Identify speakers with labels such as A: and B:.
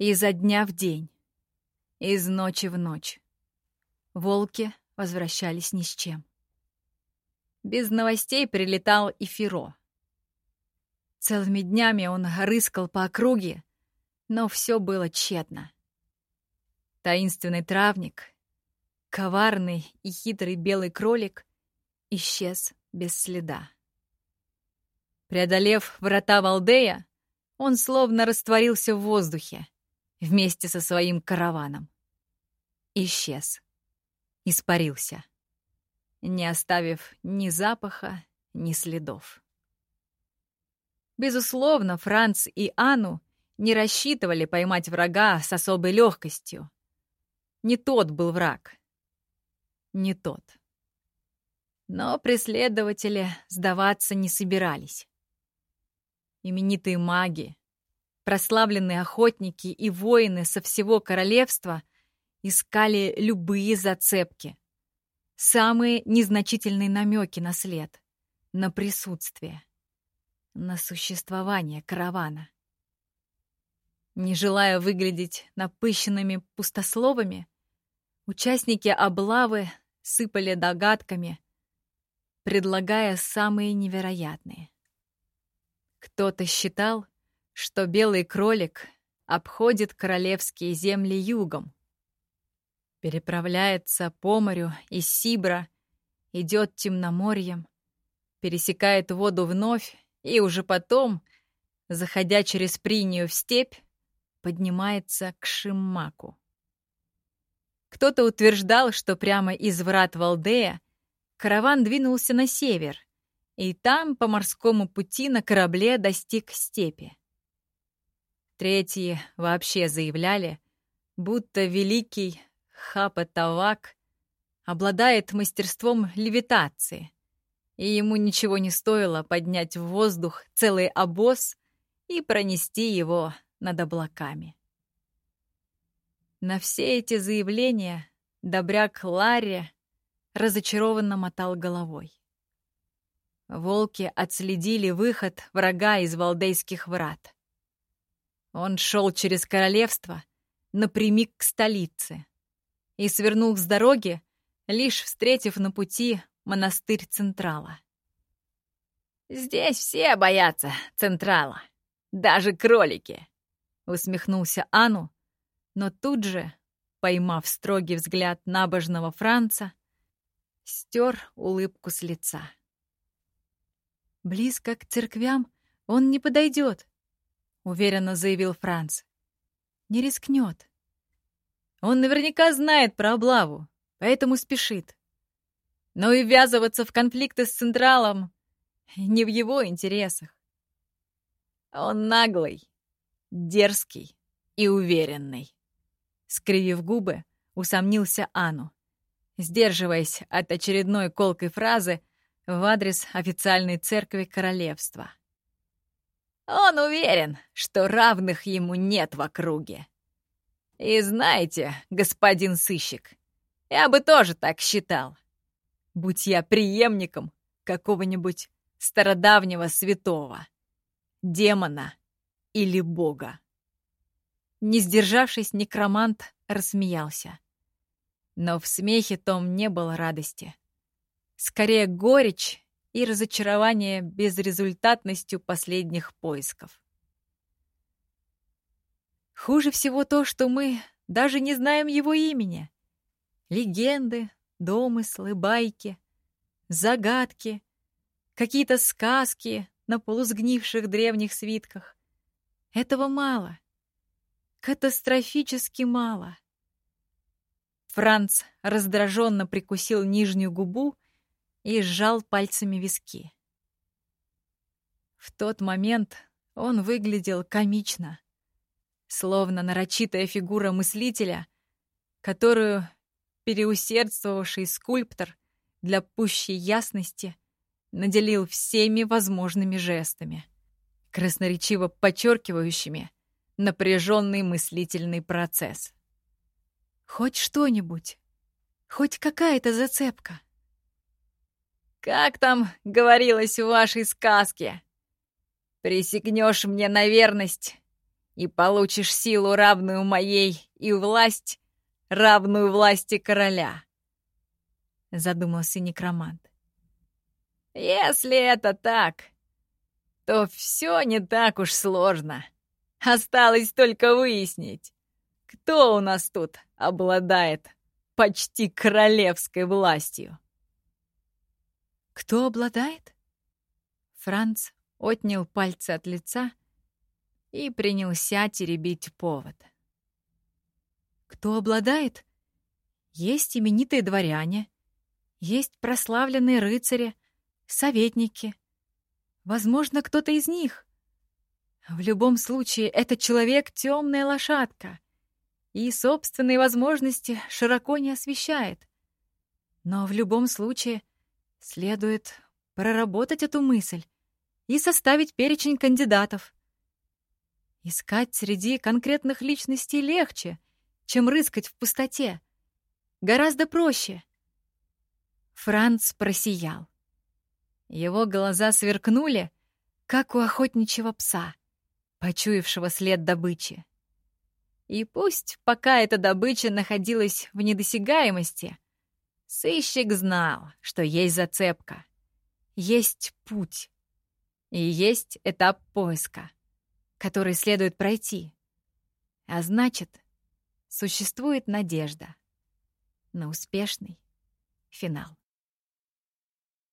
A: изо дня в день, из ночи в ночь. Волки возвращались ни с чем. Без новостей прилетал и Феро. Целыми днями он рыскал по округе, но все было тщетно. Таинственный травник, коварный и хитрый белый кролик исчез без следа. Преодолев врата Валдея, он словно растворился в воздухе вместе со своим караваном. Исчез. Испарился. Не оставив ни запаха, ни следов. Безусловно, Франц и Анну не рассчитывали поймать врага с особой легкостью. Не тот был враг. Не тот. Но преследователи сдаваться не собирались. Именитые маги, прославленные охотники и воины со всего королевства искали любые зацепки, самые незначительные намеки на след, на присутствие, на существование каравана. Не желая выглядеть напыщенными пустословами, участники облавы сыпали догадками, предлагая самые невероятные. Кто-то считал, что белый кролик обходит королевские земли югом, переправляется по морю из Сибра, идет темноморьем, пересекает воду вновь и уже потом, заходя через Принию в степь, поднимается к Шиммаку. Кто-то утверждал, что прямо из врат Валдея караван двинулся на север, и там по морскому пути на корабле достиг степи. Третьи вообще заявляли, будто великий Хапа-Тавак обладает мастерством левитации, и ему ничего не стоило поднять в воздух целый обоз и пронести его над облаками. На все эти заявления добряк Ларри разочарованно мотал головой. Волки отследили выход врага из валдейских врат. Он шел через королевство напрямик к столице и свернул с дороги, лишь встретив на пути монастырь Централа. «Здесь все боятся Централа, даже кролики», — усмехнулся Ану, но тут же, поймав строгий взгляд набожного Франца, стер улыбку с лица. «Близко к церквям он не подойдет», — уверенно заявил Франц. «Не рискнет. Он наверняка знает про облаву, поэтому спешит. Но и ввязываться в конфликты с Централом не в его интересах. Он наглый, дерзкий и уверенный. Скривив губы, усомнился Ану, сдерживаясь от очередной колкой фразы в адрес официальной церкви королевства. Он уверен, что равных ему нет в округе. И знаете, господин сыщик, я бы тоже так считал. Будь я преемником какого-нибудь стародавнего святого, демона или бога. Не сдержавшись, некромант рассмеялся. Но в смехе том не было радости. Скорее горечь и разочарование безрезультатностью последних поисков. Хуже всего то, что мы даже не знаем его имени. Легенды, домыслы, байки, загадки, какие-то сказки на полусгнивших древних свитках. Этого мало. Катастрофически мало. Франц раздраженно прикусил нижнюю губу и сжал пальцами виски. В тот момент он выглядел комично, словно нарочитая фигура мыслителя, которую переусердствовавший скульптор для пущей ясности наделил всеми возможными жестами, красноречиво подчеркивающими напряженный мыслительный процесс. Хоть что-нибудь, хоть какая-то зацепка. «Как там говорилось в вашей сказке? Присягнешь мне на верность, и получишь силу, равную моей, и власть, равную власти короля», — задумался некромант. «Если это так, то все не так уж сложно. Осталось только выяснить, кто у нас тут обладает почти королевской властью.
B: Кто обладает? Франц отнял пальцы от лица и принялся теребить повод. Кто обладает? Есть именитые дворяне, есть прославленные рыцари, советники. Возможно, кто-то из них. В любом случае, этот человек — темная лошадка и собственные возможности широко не освещает. Но в любом случае следует проработать эту мысль и составить перечень кандидатов. Искать среди конкретных личностей легче, чем рыскать в пустоте. Гораздо проще. Франц просиял. Его глаза сверкнули, как у охотничьего пса, почуявшего след добычи. И пусть пока эта добыча находилась в недосягаемости, сыщик знал, что есть зацепка, есть путь и есть этап поиска который следует пройти. А значит, существует надежда на успешный финал.